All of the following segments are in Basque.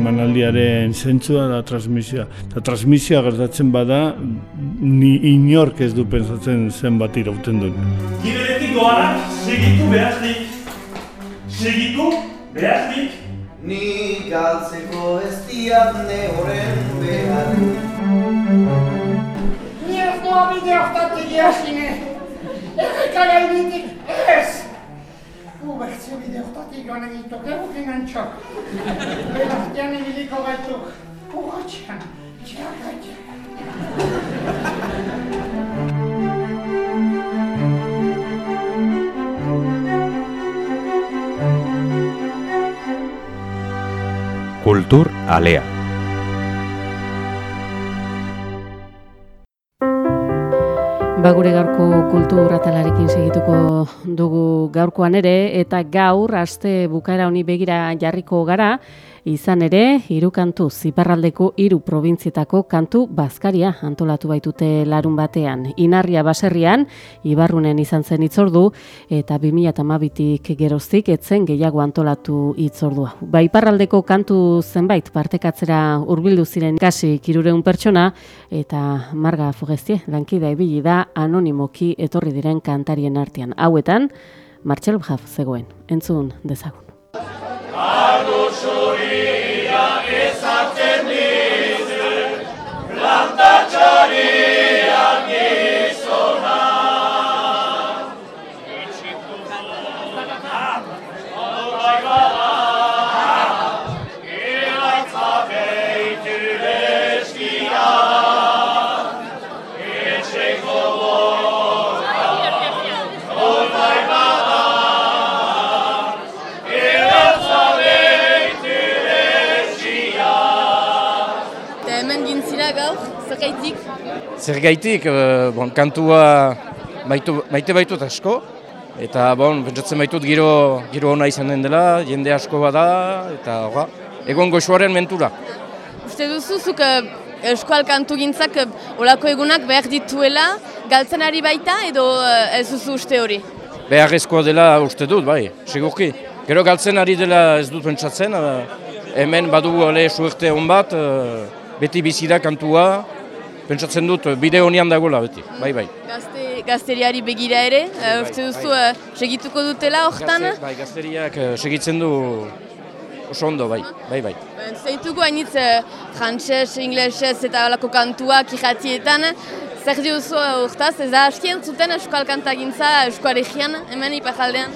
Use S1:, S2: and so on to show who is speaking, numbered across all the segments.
S1: emanaldiaren zentzua da transmisioa. Eta transmisioa gertatzen bada, ni inork ez du pensatzen zen bat irauten duen.
S2: Giberetik doanak, segitu behaznik. Segitu behaznik.
S3: Ni galtzeko ez diat ne horren behar.
S4: Ni ez doa bide hortatik jasine. Errekara initik ez. Ubertze bide hortatik joan egituk, egukin antxok. Belartian ibiliko gaituk. Urratxean, txarra txarra.
S5: Kultur Alea.
S6: Ba gure gaurko kultur atalarekin segituko dugu gaurkoan ere eta gaur aste bukaera honi begira jarriko gara izan ere hiru kantu ziparraldeko hiru probintzietako kantu bazkaria antolatu baitute larun batean. Inarria baserrian Ibarrunen izan zen itzordu eta 2012tik geroztik etzen gehiago antolatu itzordua. Ba iparraldeko kantu zenbait partekatzera hurbildu ziren kasi 300 pertsona eta Marga Fogestie lankida ibili da anonimoki etorri diren kantarien artean. Hauetan Martxel Bjaf zegoen. Entzun dezagun.
S7: Eta Zergaitik,
S8: eh, bon, kantua baitu, maite baitut asko, eta bon, pentsatzen baitut giro, giro ona izan den dela, jende asko bada, eta horra, egon goxuaren mentura.
S7: Uste duzu, zuk eh, kantu gintzak eh, olako egunak behar dituela, galtzen ari baita edo ez duzu uste hori?
S8: Beharrezkoa dela uste dut, bai, segurki. Gero galtzen ari dela ez dut pentsatzen, hemen badu ale suerte hon bat, beti bizi da kantua, pentsatzen dut eh, bide honian dagoela beti, bai, bai.
S7: Gazte, gazteriari begira ere, eh, uste duzu eh, segituko dutela hortan?
S8: Gazte- bai, gazteriak eh, segitzen du oso ondo, bai, bai, bai.
S7: Zeituko hainitz frantses, inglesez eta alako kantuak irratietan, zer diozu urtaz, ez da askien zuten euskal kantagintza euskal egian, hemen ipajaldean?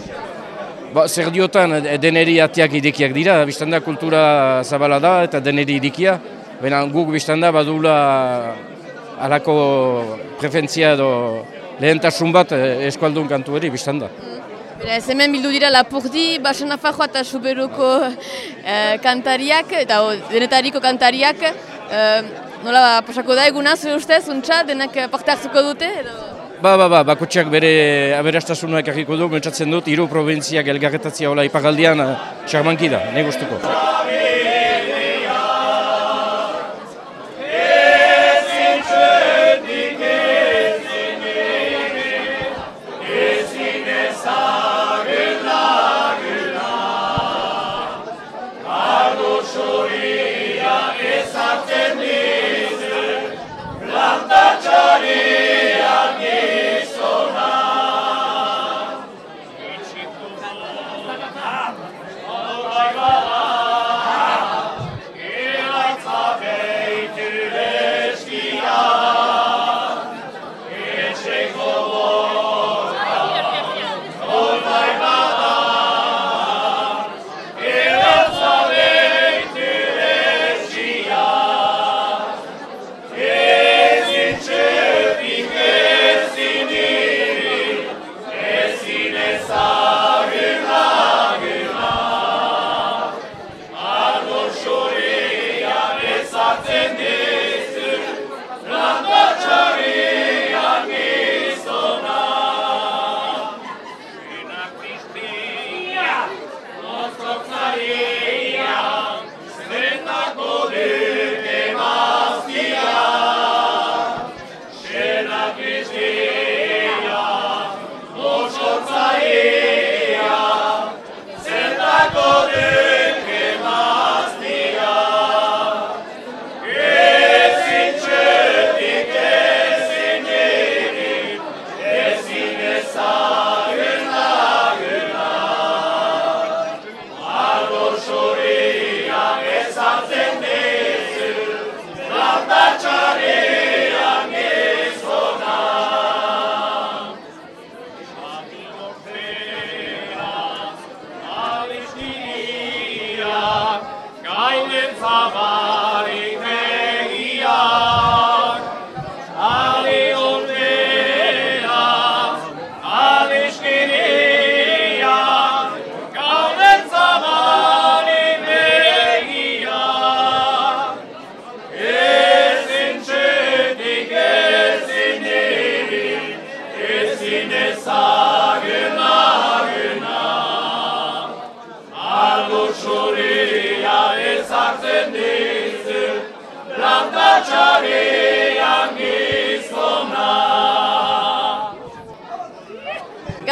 S8: Ba, zer diotan, deneri atiak irekiak dira, biztanda kultura zabala da eta deneri irikia. Baina guk biztanda badula alako preferentzia edo lehentasun bat eh, eskualdun kantu hori biztanda.
S7: Beraz, hemen bildu dira Lapurdi, Basen Nafarroa eta Suberuko eh, kantariak, eta o, denetariko kantariak. Eh, nola pasako da eguna, zure ustez, untxa, denak eh, parte hartuko dute? Edo...
S8: Ba, ba, ba, bakotxeak bere aberastasuna ekarriko du, mentzatzen dut, hiru probintziak elgarretatzia hola ipagaldian, xarmanki da, negustuko.
S2: zabalik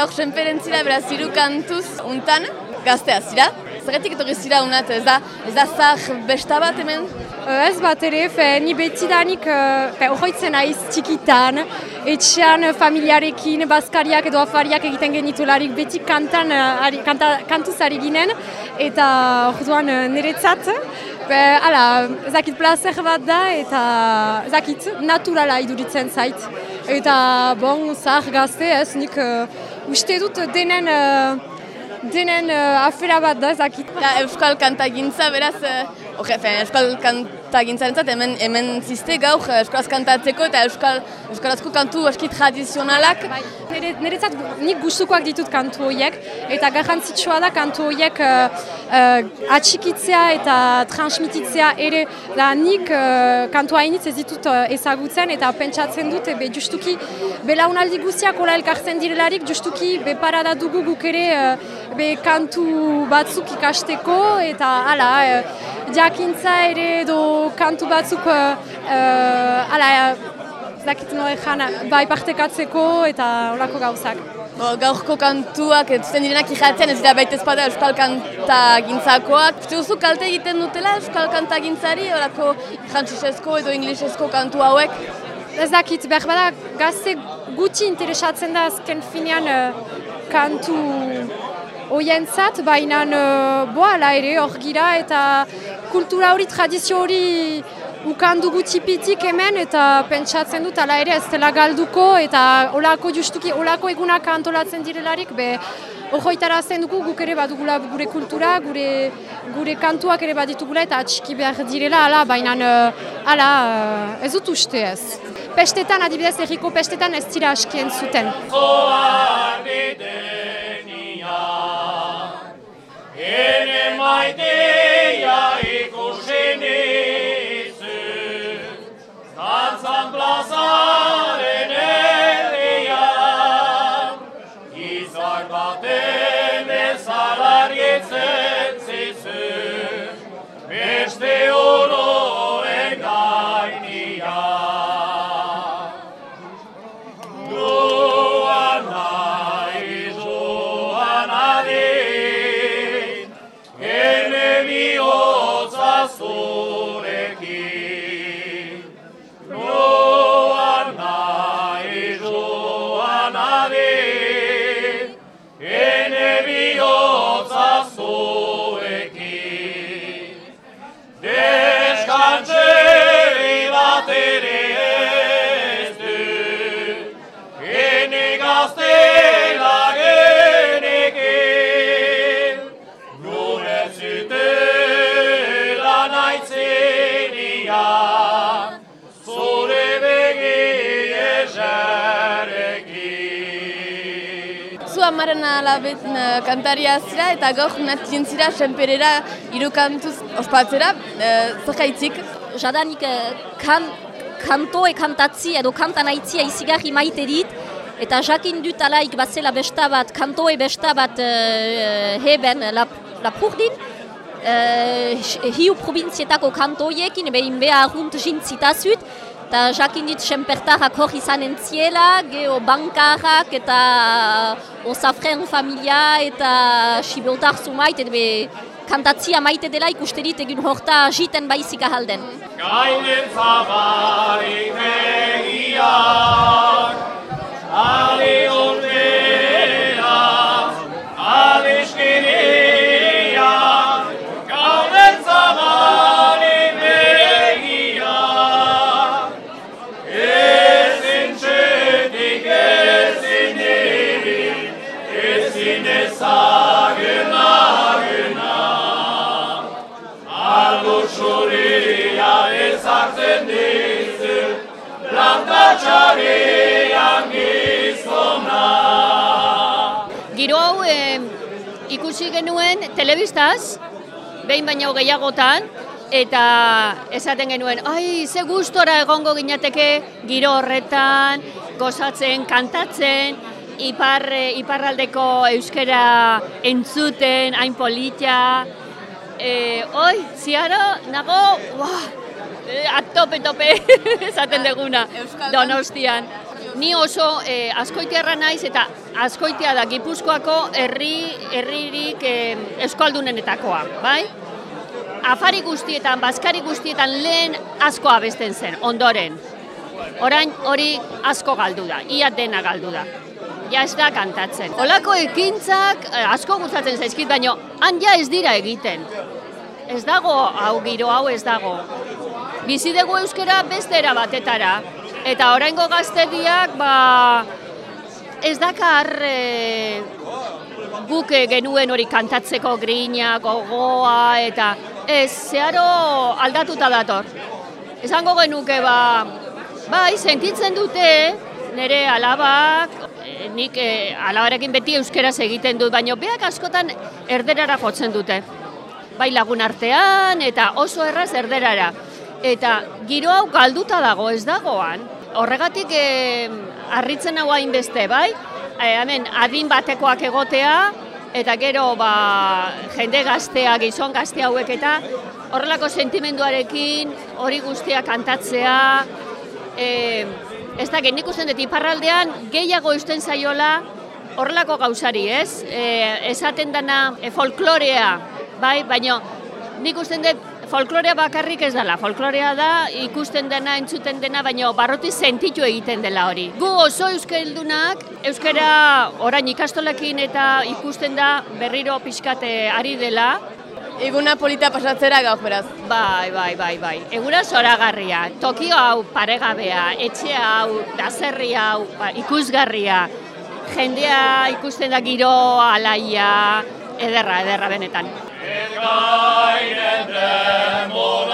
S7: Gaur senperentzira beraz hiru kantuz untan gaztea zira. Zergatik etorri zira unat, ez da, ez da zahar besta bat hemen?
S5: Ez bat ere, fe, ni betidanik uh, ohoitzen naiz txikitan, etxean eh, familiarekin, bazkariak edo afariak egiten genitularik beti kantan, ari, kanta, kantuz ari ginen, eta orduan niretzat, be, ala, zakit placer bat da, eta zakit naturala iduritzen zait. Eta, bon, zahar gazte ez, nik uh, uste dut denen, uh, denen uh, afera bat da, zakit.
S7: Da, euskal kantagintza beraz, Oje, fe, euskal kantagintzaren hemen, hemen ziste gaur eh, euskalaz kantatzeko eta euskal, euskarazko kantu aski tradizionalak.
S5: Bai, nire, niretzat nik gustukoak ditut kantu horiek eta garrantzitsua da kantu horiek uh, uh, atxikitzea eta transmititzea ere da nik uh, kantu hainitz ez ditut uh, ezagutzen eta pentsatzen dut ebe justuki belaunaldi guztiak hola elkartzen direlarik justuki be parada dugu guk ere uh, be kantu batzuk ikasteko eta hala uh, jakintza ere edo kantu batzuk uh, hala zakit noe jana, bai partekatzeko eta olako gauzak.
S7: Bo, gaurko kantuak ez zuten direnak ijatzen ez dira baita espada euskal kantagintzakoak. Uste duzu kalte egiten dutela euskal kantagintzari, orako frantzisezko edo inglesezko kantu hauek?
S5: Ez dakit, behar bada gazte gutxi interesatzen da azken finean uh, kantu oientzat, baina uh, boala ere hor gira eta kultura hori, tradizio hori ukandu gutxi pitik hemen eta pentsatzen dut ala ere ez dela galduko eta olako justuki, olako egunak antolatzen direlarik, be Ojoitarazten dugu guk ere badugula gure kultura, gure, gure kantuak ere baditugula eta atxiki behar direla, ala, baina ala, ez dut uste ez. Pestetan, adibidez, erriko pestetan ez dira askien zuten.
S2: I
S7: did. Amaren alabet kantaria zira eta gaur zira senperera hiru kantuz ospatzera, e, zergaitzik?
S9: jadanik eh, kan, kantoe kantatzi edo kantan aitzia izigarri maite dit, eta jakin dut alaik batzela besta bat, kantoe besta bat uh, heben lap, lapurdin, uh, hiu provintzietako kantoiekin, behin beha arrunt jintzitazut, eta jakin dit senpertarrak hor izan entziela, geho bankarrak eta osafren familia eta sibotar zumait, eta be kantatzia maite dela ikuste dit egin horta jiten baizik ahalden.
S2: Gainen zabarik begiak, ali lantatxarian gizona.
S10: Giro hau eh, ikusi genuen telebistaz, behin baino gehiagotan, eta esaten genuen, ai, ze gustora egongo ginateke giro horretan, gozatzen, kantatzen, ipar, eh, iparraldeko euskera entzuten, hain politia, e, oi, ziaro, nago, uah, eh, atope-tope esaten deguna, donostian. Ni oso eh, askoitiarra naiz eta askoitia da Gipuzkoako herri herririk eh, eskaldunenetakoa, bai? Afari guztietan, baskari guztietan lehen asko abesten zen, ondoren. Orain hori asko galdu da, ia dena galdu da. Ja ez da kantatzen. Olako ekintzak eh, asko gustatzen zaizkit, baino han ja ez dira egiten. Ez dago hau giro hau ez dago. Bizi dugu euskera beste era batetara. Eta oraingo gaztediak, ba, ez dakar e, guk genuen hori kantatzeko grina, gogoa, eta ez, zeharo aldatuta dator. Esango genuke, ba, bai, sentitzen dute, nire alabak, e, nik e, alabarekin beti euskeraz egiten dut, baina beak askotan erderara jotzen dute. Bai lagun artean, eta oso erraz erderara. Eta giro hau galduta dago, ez dagoan. Horregatik e, harritzen hau hainbeste, bai? E, hemen adin batekoak egotea, eta gero ba, jende gaztea, gizon gazte hauek eta horrelako sentimenduarekin hori guztia kantatzea, e, ez da, nik usten dut iparraldean gehiago eusten zaiola horrelako gauzari, ez? E, esaten dana e, folklorea, bai? Baina nik usten dut folklorea bakarrik ez dela, folklorea da ikusten dena, entzuten dena, baina barroti sentitu egiten dela hori. Gu oso euskaldunak, euskara orain ikastolekin eta ikusten da berriro pixkate ari dela.
S7: Eguna polita pasatzera gaur beraz.
S10: Bai, bai, bai, bai. Egura zoragarria, tokio hau paregabea, etxe hau, dazerri hau, ba, ikusgarria. Jendea ikusten da giro alaia, ederra, ederra benetan.
S2: With thine and them, O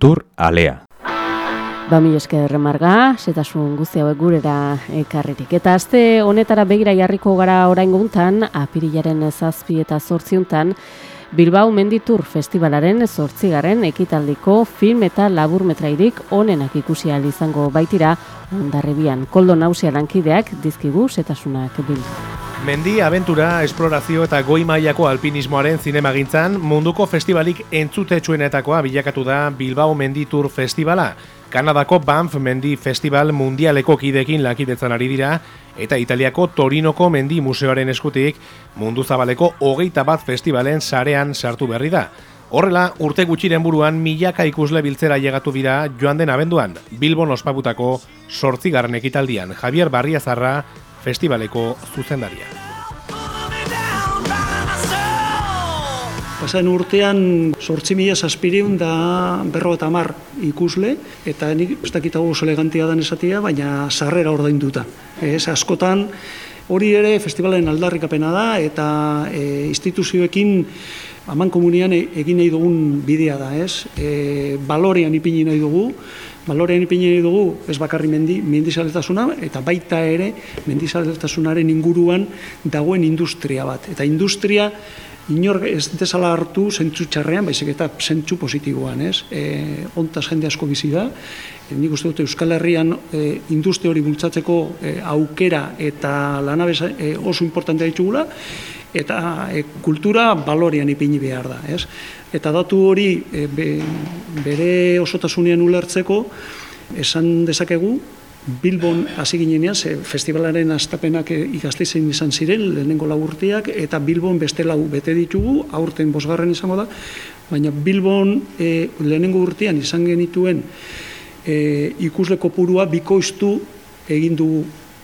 S11: Kultur alea.
S6: Ba, mi esker marga, setasun guzti hauek gurera ekarririk. Eta azte honetara begira jarriko gara orain guntan, apirilaren zazpi eta zortziuntan, Bilbao Menditur Festivalaren zortzigaren ekitaldiko film eta laburmetrairik onenak ikusi izango baitira ondarribian. Koldo nausia lankideak dizkigu setasunak bil.
S12: Mendi, abentura, esplorazio eta goi mailako alpinismoaren zinemagintzan munduko festivalik entzutetsuenetakoa bilakatu da Bilbao Menditur Festivala. Kanadako Banff Mendi Festival mundialeko kidekin lakidetzan ari dira eta Italiako Torinoko Mendi Museoaren eskutik mundu zabaleko hogeita bat festivalen sarean sartu berri da. Horrela, urte gutxiren buruan milaka ikusle biltzera llegatu dira joan den abenduan, Bilbon ospabutako sortzigarren ekitaldian, Javier Barriazarra festivaleko zuzendaria.
S13: pasan urtean sortzi mila zazpireun da berro eta mar ikusle, eta nik ez dakitago oso elegantia dan esatia, baina sarrera ordainduta. Ez, askotan, hori ere festivalen aldarrikapena da, eta e, instituzioekin haman komunian e, egin nahi dugun bidea da, ez? E, balorean ipini nahi dugu, balorean nahi dugu, ez bakarri mendi, mendizaletasuna, eta baita ere mendizaletasunaren inguruan dagoen industria bat. Eta industria inor ez desala hartu zentzu txarrean, baizik eta zentzu positiboan, ez? E, ontaz jende asko bizi da, e, nik uste dute Euskal Herrian e, industria hori bultzatzeko e, aukera eta lanabeza e, oso importantea ditugula, eta e, kultura balorean ipini behar da, ez? Eta datu hori e, be, bere osotasunean ulertzeko, esan dezakegu, Bilbon hasi ginenean, ze festivalaren astapenak ikastizen izan ziren, lehenengo lau urteak, eta Bilbon beste lau bete ditugu, aurten bosgarren izango da, baina Bilbon e, lehenengo urtean izan genituen e, ikusle kopurua bikoiztu egin du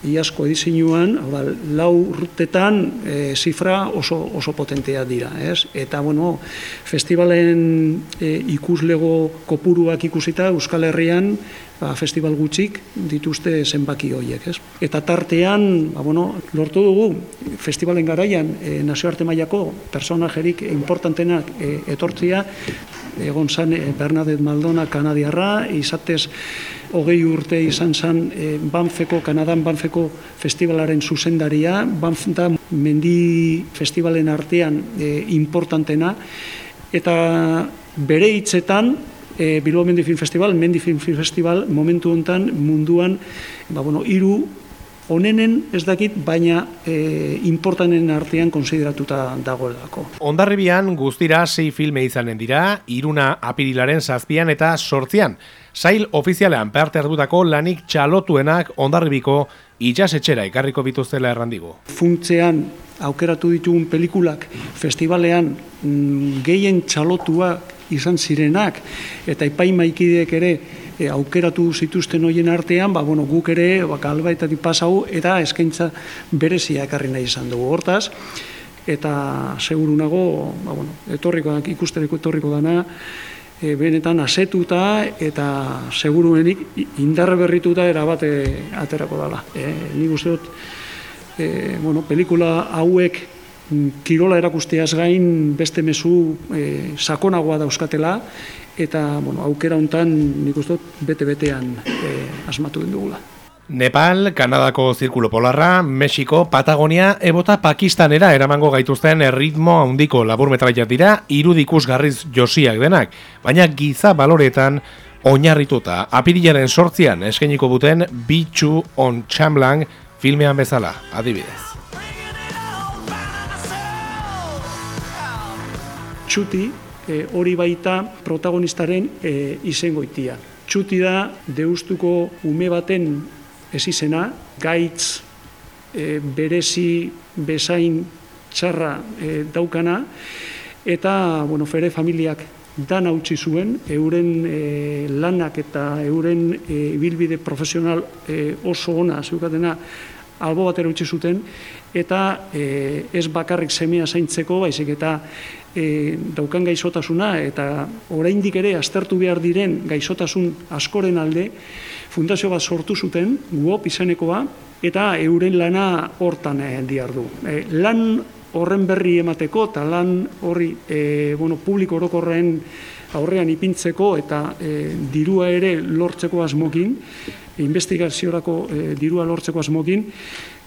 S13: iasko edizinuan, hau lau urtetan e, zifra oso, oso potentea dira, ez? Eta, bueno, festivalen e, ikuslego kopuruak ikusita Euskal Herrian ba, festival gutxik dituzte zenbaki horiek, ez? Eta tartean, ba, bueno, lortu dugu, festivalen garaian e, nazioarte mailako personajerik importantenak e, etortzia, egon zan e, Bernadette Maldona kanadiarra, izatez hogei urte izan zen e, Banfeko, Kanadan Banfeko festivalaren zuzendaria, Banf da mendi festivalen artean e, importantena, eta bere hitzetan, e, Bilbao Mendi Film Festival, Mendi Film Festival momentu hontan munduan, ba, bueno, iru onenen ez dakit, baina e, importanen artean konsideratuta dagoelako.
S12: Ondarribian guztira sei filme izanen dira, iruna apirilaren zazpian eta sortzian. Zail ofizialean parte hartutako lanik txalotuenak ondarribiko itxasetxera ikarriko bituztela errandigo.
S13: Funtzean aukeratu ditugun pelikulak festivalean mm, gehien txalotuak izan zirenak eta ipaimaikideek ere e, aukeratu zituzten hoien artean, ba, bueno, guk ere ba, galbaetatik pasau eta eskaintza berezia ekarri nahi izan dugu. Hortaz, eta segurunago, ba, bueno, etorriko ikustereko etorriko dana, e, benetan asetuta eta seguruenik indarre berrituta erabate aterako dela. E, nik uste dut, e, bueno, pelikula hauek kirola erakusteaz gain beste mezu e, sakonagoa dauzkatela eta bueno, aukera hontan nik uste bete-betean e, asmatu den dugula.
S12: Nepal, Kanadako Zirkulo Polarra, Mexiko, Patagonia, ebota Pakistanera eramango gaituzten erritmo handiko laburmetraiak dira, irudikus garriz josiak denak, baina giza baloretan oinarrituta apirilaren sortzian eskeniko buten Bitchu on Chamlang filmean bezala, adibidez.
S13: Txuti e, hori baita protagonistaren e, izengoitia. Txuti da deustuko ume baten ez izena, gaitz e, berezi bezain txarra e, daukana, eta bueno, fere familiak dan utzi zuen, euren e, lanak eta euren ibilbide profesional oso ona zeukatena albo batera utzi zuten, eta e, ez bakarrik semea zaintzeko, baizik eta e, daukan gaizotasuna eta oraindik ere aztertu behar diren gaizotasun askoren alde fundazio bat sortu zuten, guop izanekoa, eta euren lana hortan e, diardu. E, lan horren berri emateko eta lan horri e, bueno, publiko orokorren aurrean ipintzeko eta e, dirua ere lortzeko asmokin, investigaziorako e, dirua lortzeko asmokin,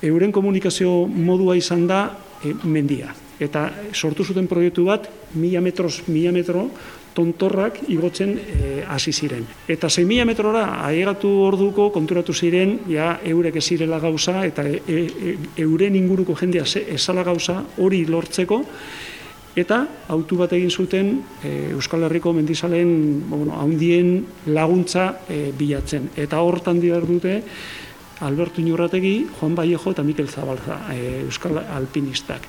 S13: euren komunikazio modua izan da e, mendia eta sortu zuten proiektu bat, mila metros, mila metro, tontorrak igotzen eh, hasi ziren. Eta 6 mila metrora aiegatu orduko konturatu ziren, ja, eurek ez zirela gauza, eta e, e, euren inguruko jendea ezala gauza hori lortzeko, eta autu bat egin zuten e, Euskal Herriko mendizalen bueno, haundien laguntza e, bilatzen. Eta hortan dira dute, Alberto Inorrategi, Juan Vallejo eta Mikel Zabalza, e, Euskal Alpinistak.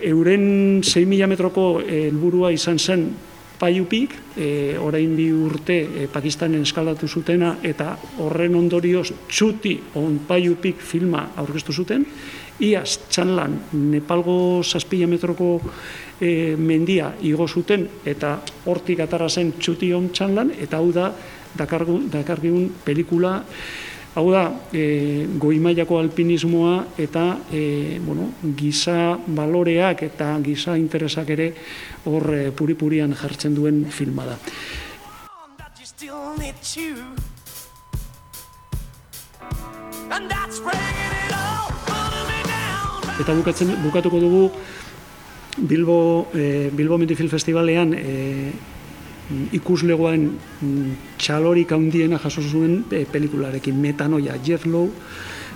S13: Euren 6.000 metroko eh, helburua izan zen paiupik, e, orain bi urte e, Pakistanen eskaldatu zutena, eta horren ondorioz txuti on paiupik filma aurkeztu zuten, iaz txanlan Nepalgo zazpila metroko e, mendia igo zuten eta hortik atara zen txution txanlan eta hau da dakargun, dakargun pelikula Hau da, e, goimaiako alpinismoa eta e, bueno, giza baloreak eta giza interesak ere hor e, puripurian jartzen duen filma da. Eta bukatzen, bukatuko dugu Bilbo, e, Bilbo Mentifil Festivalean e, ikuslegoan mm, txalorik handiena jaso zuen e, pelikularekin, Metanoia, Jeff Lowe,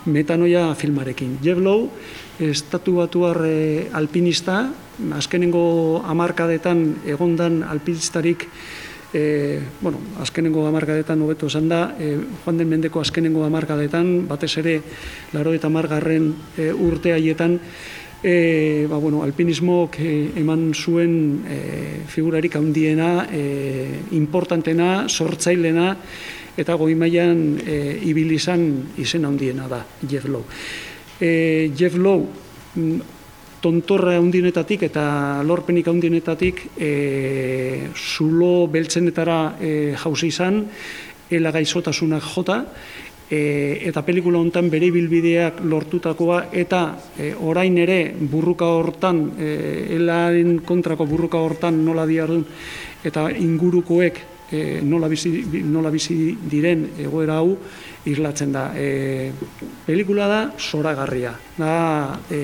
S13: Metanoia filmarekin. Jeff Lowe, estatu batuar e, alpinista, azkenengo amarkadetan egondan alpinistarik E, bueno, azkenengo amarkadetan hobeto esan da, e, joan den mendeko azkenengo amarkadetan, batez ere, laro eta margarren e, urte haietan, e, ba, bueno, alpinismok e, eman zuen e, figurarik handiena, e, importantena, sortzailena, eta goi mailan e, ibilizan izen handiena da, Jeff Lowe. E, Jeff Lowe, mm, tontorra handienetatik eta lorpenik handienetatik e, zulo beltzenetara e, jauzi izan, ela gaizotasunak jota, e, eta pelikula hontan bere bilbideak lortutakoa eta e, orain ere burruka hortan e, elaren kontrako burruka hortan nola diardun eta ingurukoek e, nola, bizi, nola bizi diren egoera hau irlatzen da. E, pelikula da zoragarria. Da e,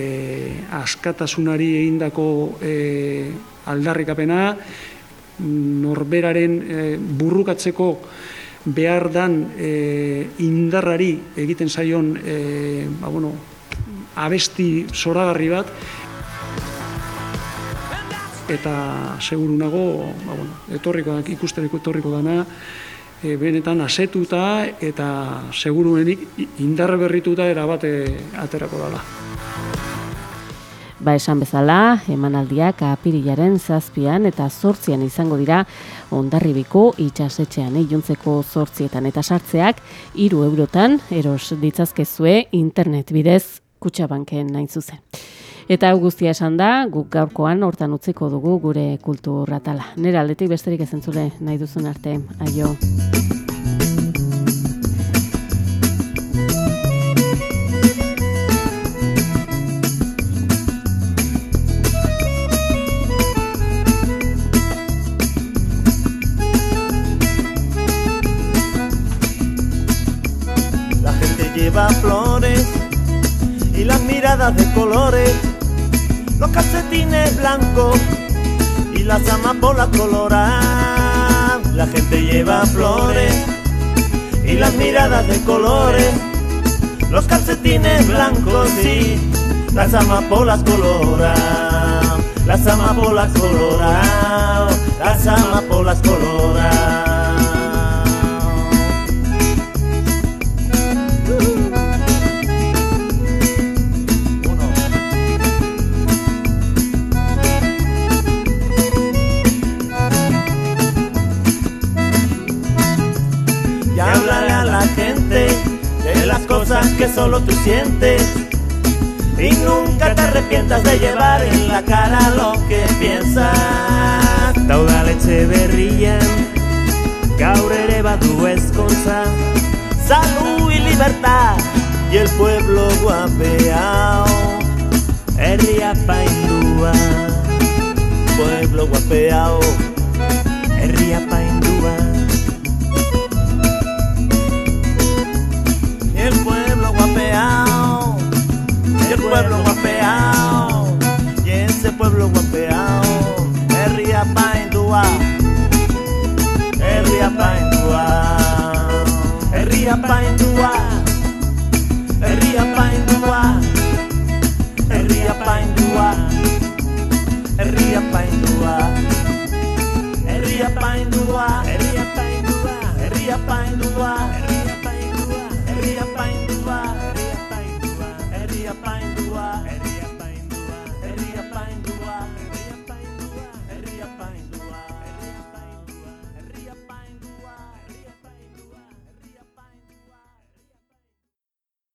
S13: askatasunari egindako e, aldarrikapena norberaren e, burrukatzeko behar dan e, indarrari egiten zaion e, ba, bueno, abesti zoragarri bat eta seguru nago ba, bueno, etorriko da, ikusteriko etorriko dana e, benetan asetuta eta seguruenik indarre berrituta erabate aterako dela.
S6: Ba esan bezala, emanaldiak apirilaren zazpian eta zortzian izango dira ondarribiko itxasetxean iluntzeko zortzietan eta sartzeak iru eurotan eros ditzazkezue internet bidez kutsabanken nain zuzen. Eta hau guztia esan da, guk gaurkoan hortan utziko dugu gure kulturratala. Nera aldetik besterik ezentzule nahi duzun arte. Aio.
S14: De colores, los calcetines blancos y las amapolas coloradas. La gente lleva flores y las miradas de colores, los calcetines blancos y las amapolas coloradas. Las amapolas coloradas, las amapolas coloradas. Berrian, gaur ere badu ezkontza, salud y libertad y el pueblo guapeao, herria paindua, pueblo guapeao, herria paindua. Herria paindua. Herria paindua. Herria paindua. Herria paindua. Herria paindua. Herria paindua.